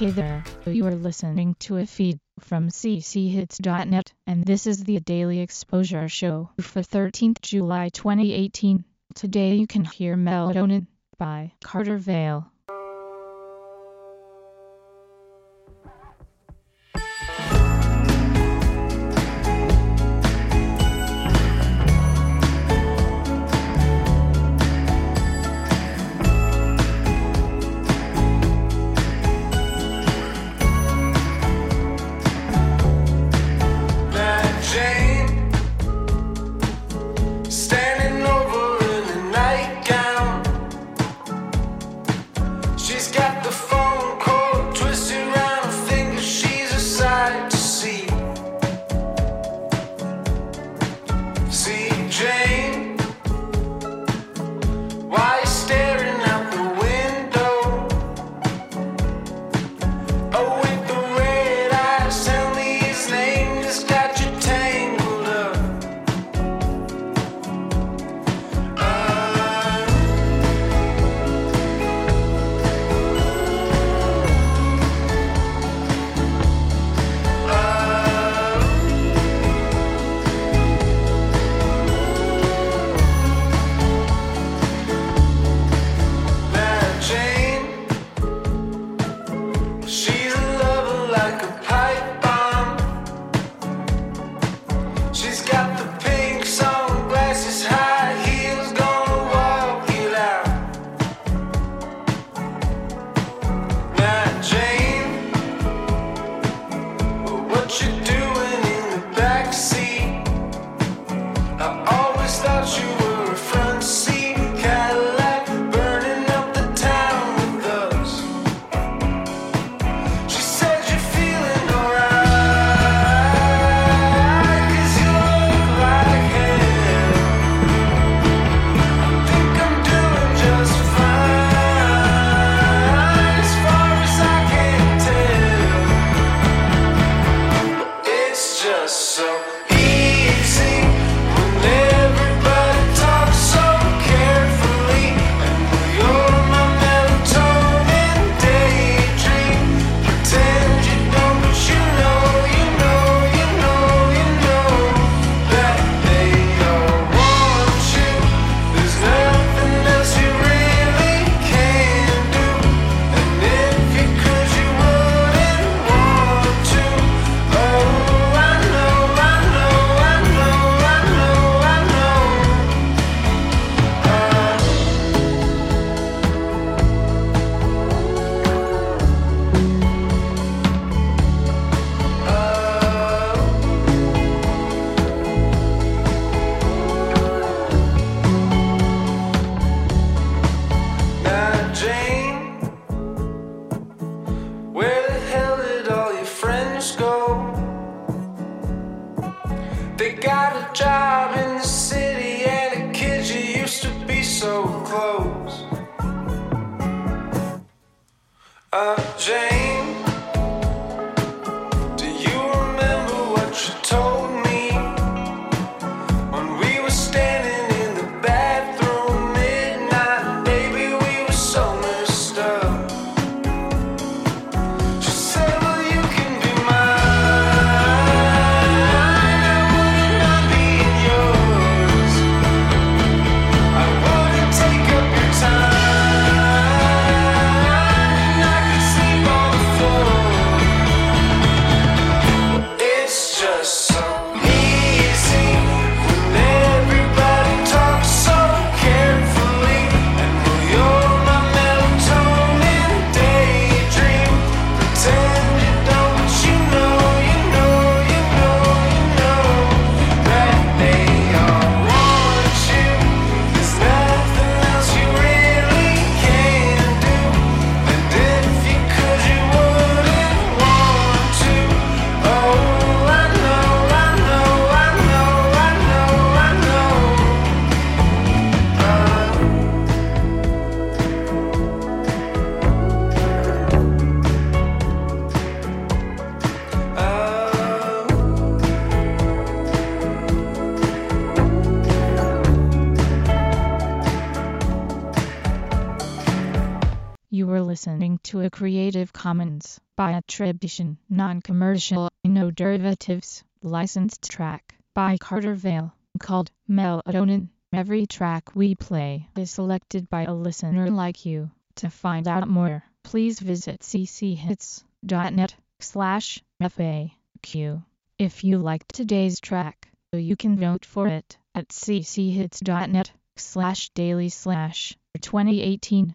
Hey there, you are listening to a feed from cchits.net, and this is the Daily Exposure Show for 13th July 2018. Today you can hear Melatonin by Carter Vale. They got a job in the city, and the kids you used to be so close. Uh, Jane. Are listening to a Creative Commons by attribution, non-commercial, no derivatives, licensed track by Carter Vale called Melatonin. Every track we play is selected by a listener like you. To find out more, please visit cchits.net slash FAQ. If you liked today's track, you can vote for it at cchits.net slash daily slash 2018